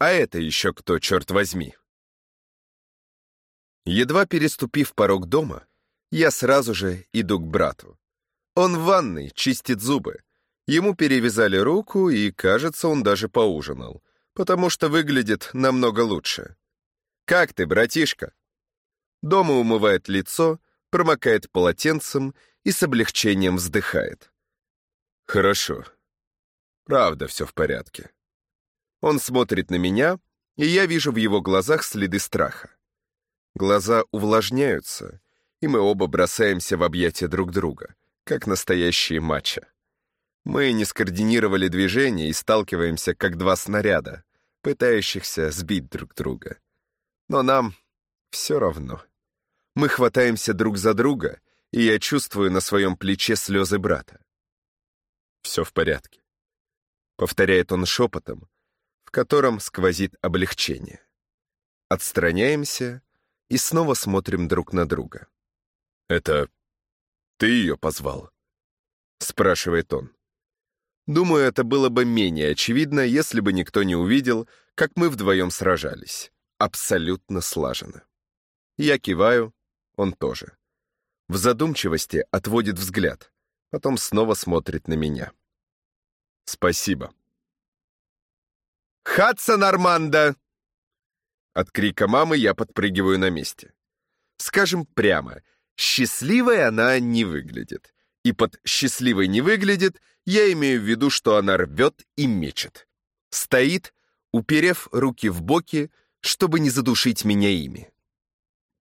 А это еще кто, черт возьми? Едва переступив порог дома, я сразу же иду к брату. Он в ванной, чистит зубы. Ему перевязали руку, и, кажется, он даже поужинал, потому что выглядит намного лучше. «Как ты, братишка?» Дома умывает лицо, промокает полотенцем и с облегчением вздыхает. «Хорошо. Правда, все в порядке». Он смотрит на меня, и я вижу в его глазах следы страха. Глаза увлажняются, и мы оба бросаемся в объятия друг друга, как настоящие матча. Мы не скоординировали движение и сталкиваемся, как два снаряда, пытающихся сбить друг друга. Но нам все равно. Мы хватаемся друг за друга, и я чувствую на своем плече слезы брата. «Все в порядке», — повторяет он шепотом, в котором сквозит облегчение. Отстраняемся и снова смотрим друг на друга. «Это ты ее позвал?» — спрашивает он. Думаю, это было бы менее очевидно, если бы никто не увидел, как мы вдвоем сражались. Абсолютно слаженно. Я киваю, он тоже. В задумчивости отводит взгляд, потом снова смотрит на меня. «Спасибо», «Хадсон Армандо!» От крика мамы я подпрыгиваю на месте. Скажем прямо, счастливой она не выглядит. И под «счастливой не выглядит» я имею в виду, что она рвет и мечет. Стоит, уперев руки в боки, чтобы не задушить меня ими.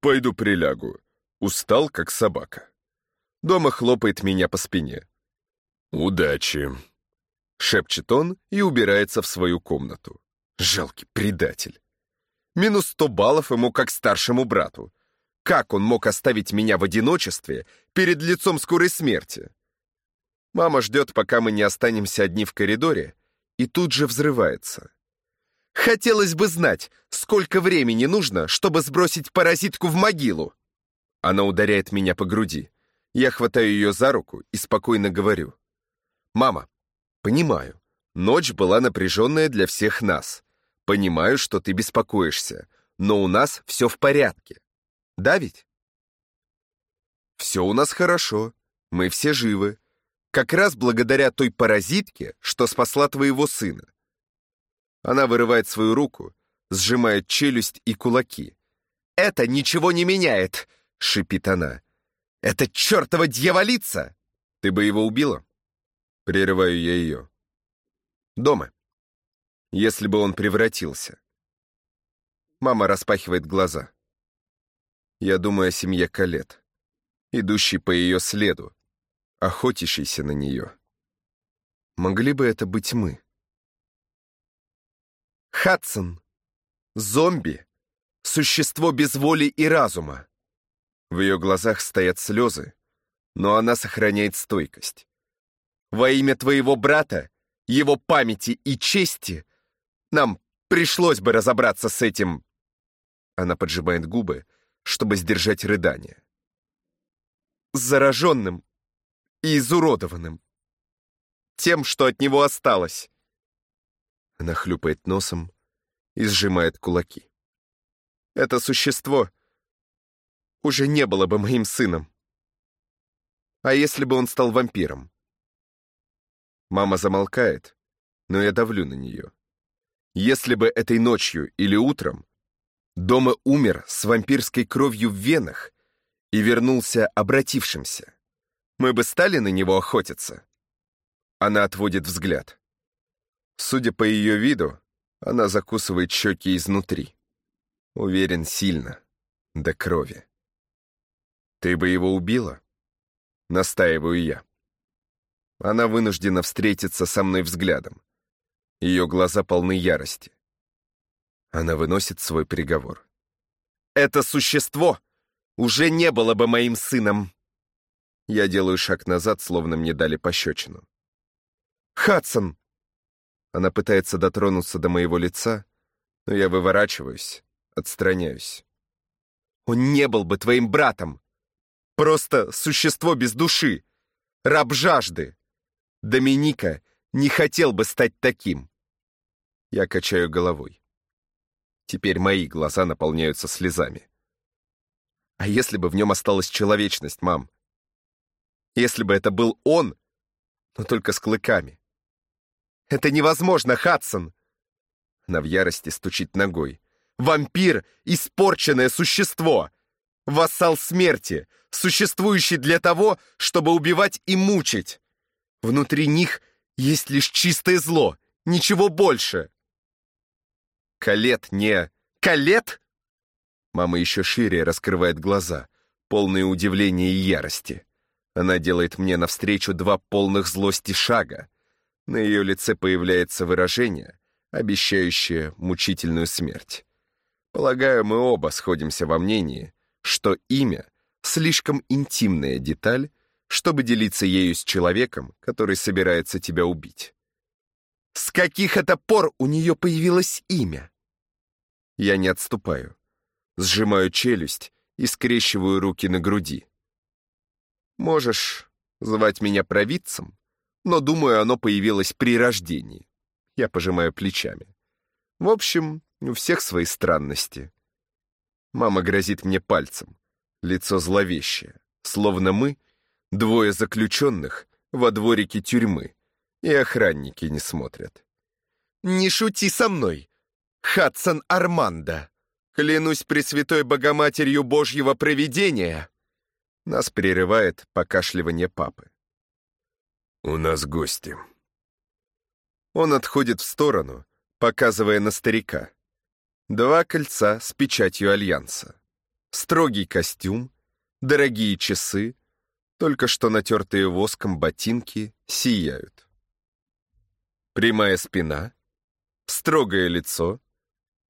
Пойду прилягу. Устал, как собака. Дома хлопает меня по спине. «Удачи!» Шепчет он и убирается в свою комнату. Жалкий предатель. Минус сто баллов ему как старшему брату. Как он мог оставить меня в одиночестве перед лицом скорой смерти? Мама ждет, пока мы не останемся одни в коридоре, и тут же взрывается. Хотелось бы знать, сколько времени нужно, чтобы сбросить паразитку в могилу. Она ударяет меня по груди. Я хватаю ее за руку и спокойно говорю. «Мама, Понимаю, ночь была напряженная для всех нас. Понимаю, что ты беспокоишься, но у нас все в порядке. Да ведь? Все у нас хорошо, мы все живы. Как раз благодаря той паразитке, что спасла твоего сына. Она вырывает свою руку, сжимает челюсть и кулаки. «Это ничего не меняет!» — шипит она. «Это чертова дьяволица!» «Ты бы его убила?» Прерываю я ее. Дома. Если бы он превратился. Мама распахивает глаза. Я думаю о семье Калет, идущей по ее следу, охотящейся на нее. Могли бы это быть мы? Хадсон. Зомби. Существо без воли и разума. В ее глазах стоят слезы, но она сохраняет стойкость. Во имя твоего брата, его памяти и чести, нам пришлось бы разобраться с этим...» Она поджимает губы, чтобы сдержать рыдание. «Зараженным и изуродованным. Тем, что от него осталось». Она хлюпает носом и сжимает кулаки. «Это существо уже не было бы моим сыном. А если бы он стал вампиром? Мама замолкает, но я давлю на нее. Если бы этой ночью или утром дома умер с вампирской кровью в венах и вернулся обратившимся, мы бы стали на него охотиться? Она отводит взгляд. Судя по ее виду, она закусывает щеки изнутри. Уверен, сильно, до крови. Ты бы его убила? Настаиваю я. Она вынуждена встретиться со мной взглядом. Ее глаза полны ярости. Она выносит свой приговор. «Это существо уже не было бы моим сыном!» Я делаю шаг назад, словно мне дали пощечину. «Хадсон!» Она пытается дотронуться до моего лица, но я выворачиваюсь, отстраняюсь. «Он не был бы твоим братом! Просто существо без души! Раб жажды! Доминика не хотел бы стать таким. Я качаю головой. Теперь мои глаза наполняются слезами. А если бы в нем осталась человечность, мам? Если бы это был он, но только с клыками. Это невозможно, Хадсон! Она в ярости стучит ногой. Вампир — испорченное существо! Вассал смерти, существующий для того, чтобы убивать и мучить. Внутри них есть лишь чистое зло, ничего больше. Калет не... Калет? Мама еще шире раскрывает глаза, полные удивления и ярости. Она делает мне навстречу два полных злости шага. На ее лице появляется выражение, обещающее мучительную смерть. Полагаю, мы оба сходимся во мнении, что имя — слишком интимная деталь, чтобы делиться ею с человеком, который собирается тебя убить. С каких это пор у нее появилось имя? Я не отступаю. Сжимаю челюсть и скрещиваю руки на груди. Можешь звать меня провидцем, но, думаю, оно появилось при рождении. Я пожимаю плечами. В общем, у всех свои странности. Мама грозит мне пальцем. Лицо зловещее. Словно мы — двое заключенных во дворике тюрьмы, и охранники не смотрят. «Не шути со мной, Хадсон Армандо! Клянусь Пресвятой Богоматерью Божьего Провидения!» Нас прерывает покашливание папы. «У нас гости». Он отходит в сторону, показывая на старика. Два кольца с печатью Альянса. Строгий костюм, дорогие часы, только что натертые воском ботинки сияют. Прямая спина, строгое лицо.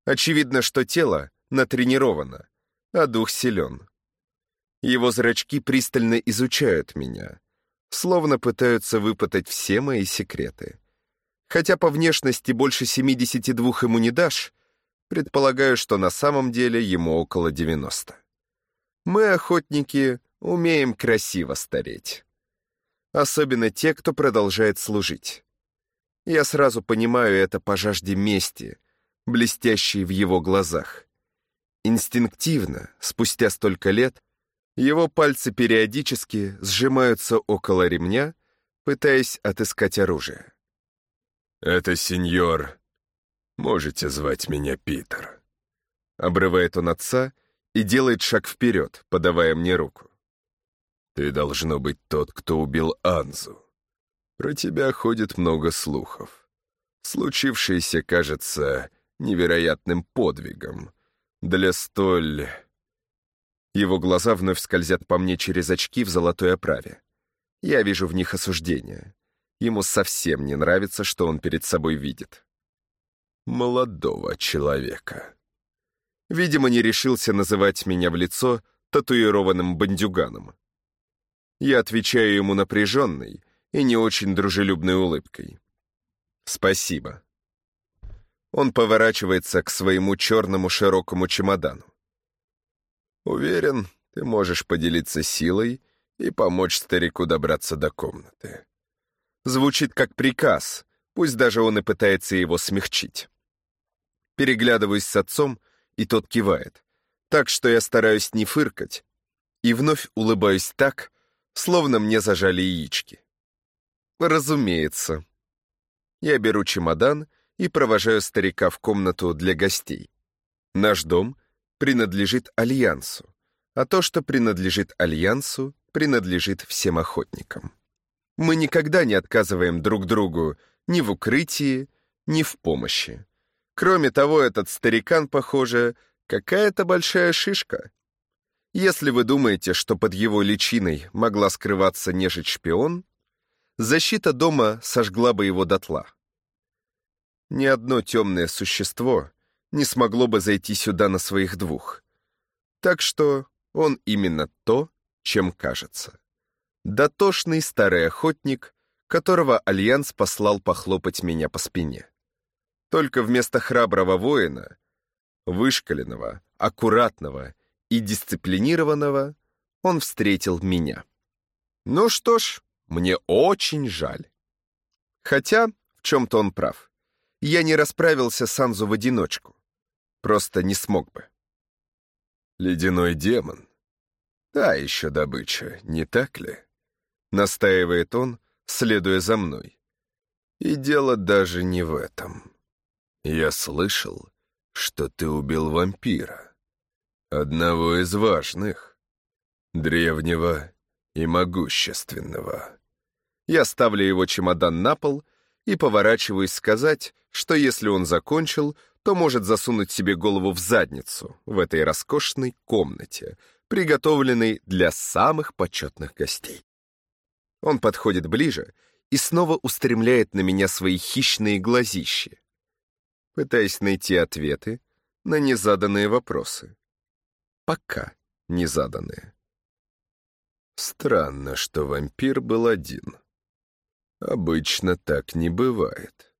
Очевидно, что тело натренировано, а дух силен. Его зрачки пристально изучают меня, словно пытаются выпытать все мои секреты. Хотя по внешности больше 72 ему не дашь, предполагаю, что на самом деле ему около 90. Мы, охотники, умеем красиво стареть. Особенно те, кто продолжает служить. Я сразу понимаю это по жажде мести, блестящей в его глазах. Инстинктивно, спустя столько лет, его пальцы периодически сжимаются около ремня, пытаясь отыскать оружие. «Это сеньор. Можете звать меня Питер». Обрывает он отца и делает шаг вперед, подавая мне руку. «Ты должно быть тот, кто убил Анзу. Про тебя ходит много слухов. Случившееся кажется невероятным подвигом для столь его глаза вновь скользят по мне через очки в золотой оправе. Я вижу в них осуждение. Ему совсем не нравится, что он перед собой видит. Молодого человека. Видимо, не решился называть меня в лицо татуированным бандюганом. Я отвечаю ему напряженной и не очень дружелюбной улыбкой. «Спасибо». Он поворачивается к своему черному широкому чемодану. Уверен, ты можешь поделиться силой и помочь старику добраться до комнаты. Звучит как приказ, пусть даже он и пытается его смягчить. Переглядываюсь с отцом, и тот кивает, так что я стараюсь не фыркать, и вновь улыбаюсь так, словно мне зажали яички. Разумеется. Я беру чемодан и провожаю старика в комнату для гостей. Наш дом принадлежит Альянсу, а то, что принадлежит Альянсу, принадлежит всем охотникам. Мы никогда не отказываем друг другу ни в укрытии, ни в помощи. Кроме того, этот старикан, похоже, какая-то большая шишка. Если вы думаете, что под его личиной могла скрываться нежить-шпион, защита дома сожгла бы его дотла. Ни одно темное существо не смогло бы зайти сюда на своих двух. Так что он именно то, чем кажется. Дотошный старый охотник, которого Альянс послал похлопать меня по спине. Только вместо храброго воина, вышкаленного, аккуратного и дисциплинированного, он встретил меня. Ну что ж, мне очень жаль. Хотя в чем-то он прав. Я не расправился с Анзу в одиночку. просто не смог бы. Ледяной демон. Та еще добыча, не так ли? Настаивает он, следуя за мной. И дело даже не в этом. Я слышал, что ты убил вампира. Одного из важных. Древнего и могущественного. Я ставлю его чемодан на пол и поворачиваюсь сказать, что если он закончил, то может засунуть себе голову в задницу в этой роскошной комнате, приготовленной для самых почетных гостей. Он подходит ближе и снова устремляет на меня свои хищные глазищи, пытаясь найти ответы на незаданные вопросы. Пока незаданные. Странно, что вампир был один. Обычно так не бывает.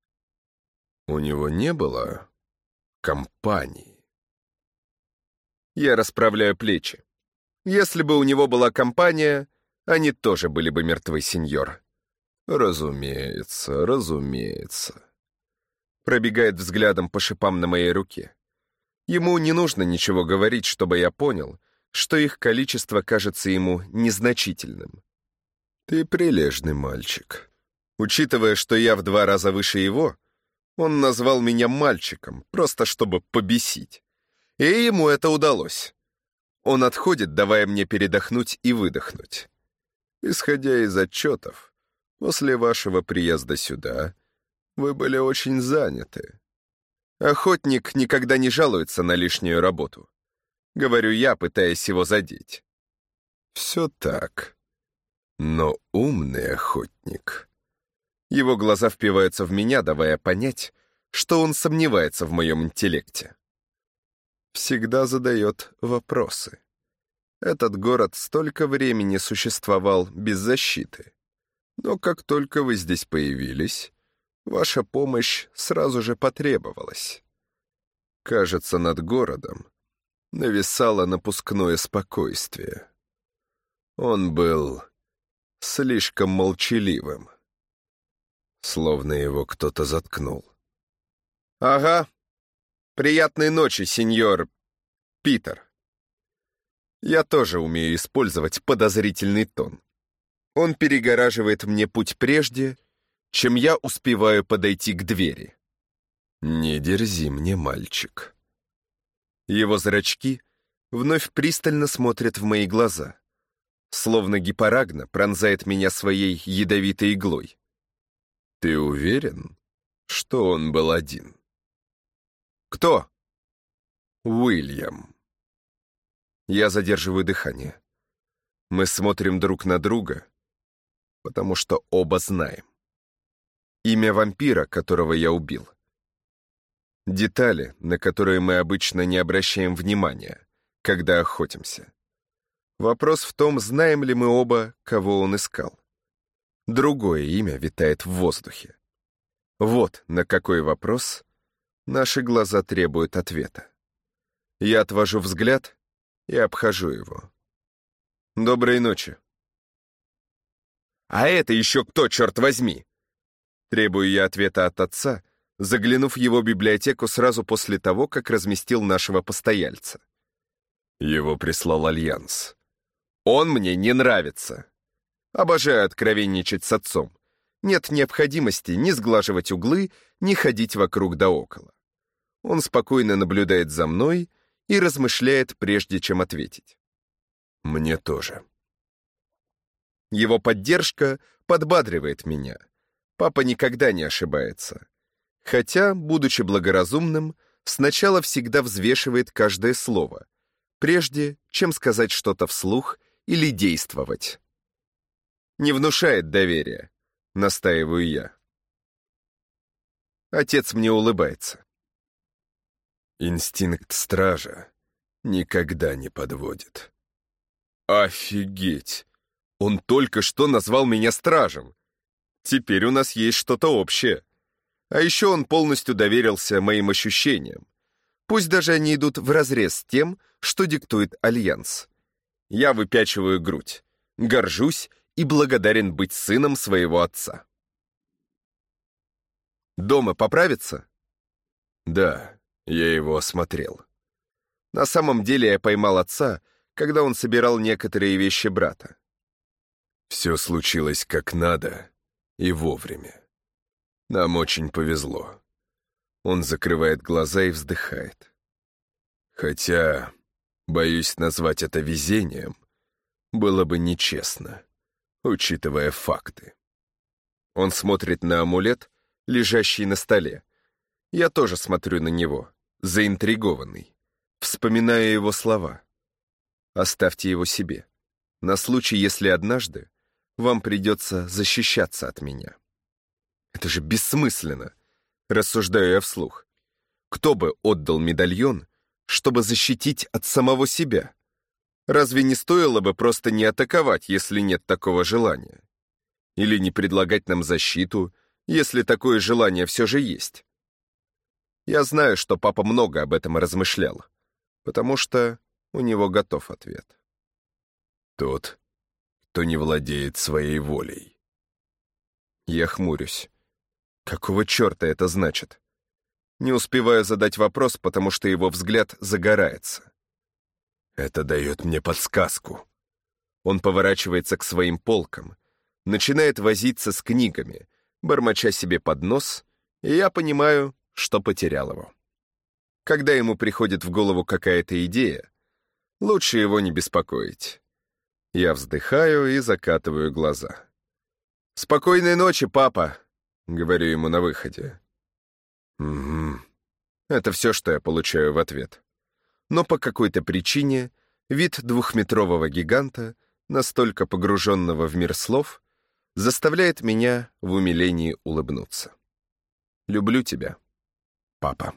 У него не было компании. Я расправляю плечи. Если бы у него была компания, они тоже были бы мертвы, сеньор. Разумеется, разумеется. Пробегает взглядом по шипам на моей руке. Ему не нужно ничего говорить, чтобы я понял, что их количество кажется ему незначительным. Ты прилежный мальчик. Учитывая, что я в два раза выше его, он назвал меня мальчиком, просто чтобы побесить. И ему это удалось. Он отходит, давая мне передохнуть и выдохнуть. Исходя из отчетов, после вашего приезда сюда вы были очень заняты. Охотник никогда не жалуется на лишнюю работу. Говорю я, пытаясь его задеть. Все так. Но умный охотник его глаза впиваются в меня, давая понять, что он сомневается в моем интеллекте. Всегда задает вопросы. Этот город столько времени существовал без защиты. Но как только вы здесь появились, ваша помощь сразу же потребовалась. Кажется, над городом нависало напускное спокойствие. Он был слишком молчаливым словно его кто-то заткнул. «Ага. Приятной ночи, сеньор Питер». Я тоже умею использовать подозрительный тон. Он перегораживает мне путь прежде, чем я успеваю подойти к двери. «Не дерзи мне, мальчик». Его зрачки вновь пристально смотрят в мои глаза, словно гипорагна пронзает меня своей ядовитой иглой. Ты уверен, что он был один? Кто? Уильям. Я задерживаю дыхание. Мы смотрим друг на друга, потому что оба знаем. Имя вампира, которого я убил. Детали, на которые мы обычно не обращаем внимания, когда охотимся. Вопрос в том, знаем ли мы оба, кого он искал. Другое имя витает в воздухе. Вот на какой вопрос наши глаза требуют ответа. Я отвожу взгляд и обхожу его. Доброй ночи. А это еще кто, черт возьми? Требую я ответа от отца, заглянув в его библиотеку сразу после того, как разместил нашего постояльца. Его прислал Альянс. Он мне не нравится. Обожаю откровенничать с отцом. Нет необходимости ни сглаживать углы, ни ходить вокруг да около. Он спокойно наблюдает за мной и размышляет, прежде чем ответить. Мне тоже. Его поддержка подбадривает меня. Папа никогда не ошибается. Хотя, будучи благоразумным, сначала всегда взвешивает каждое слово, прежде чем сказать что-то вслух или действовать не внушает доверия», — настаиваю я. Отец мне улыбается. Инстинкт стража никогда не подводит. Офигеть! Он только что назвал меня стражем. Теперь у нас есть что-то общее. А еще он полностью доверился моим ощущениям. Пусть даже они идут вразрез с тем, что диктует Альянс. Я выпячиваю грудь, горжусь и благодарен быть сыном своего отца. Дома поправится? Да, Я его осмотрел. На самом деле я поймал отца, когда он собирал некоторые вещи брата. Все случилось как надо и вовремя. Нам очень повезло. Он закрывает глаза и вздыхает. Хотя, боюсь назвать это везением, было бы нечестно, учитывая факты. Он смотрит на амулет, лежащий на столе. Я тоже смотрю на него, заинтригованный. Вспоминаю его слова. Оставьте его себе, на случай, если однажды вам придется защищаться от меня. Это же бессмысленно, рассуждаю я вслух. Кто бы отдал медальон, чтобы защитить от самого себя? Разве не стоило бы просто не атаковать, если нет такого желания? Или не предлагать нам защиту, если такое желание все же есть? Я знаю, что папа много об этом размышлял, потому что у него готов ответ. Тот, кто не владеет своей волей. Я хмурюсь. Какого черта это значит? Не успеваю задать вопрос, потому что его взгляд загорается. Это дает мне подсказку. Он поворачивается к своим полкам, начинает возиться с книгами, бормоча себе под нос, и я понимаю, что потерял его. Когда ему приходит в голову какая-то идея, лучше его не беспокоить. Я вздыхаю и закатываю глаза. «Спокойной ночи, папа!» — говорю ему на выходе. «Угу». Это все, что я получаю в ответ. Но по какой-то причине вид двухметрового гиганта, настолько погруженного в мир слов, заставляет меня в умилении улыбнуться. «Люблю тебя, папа».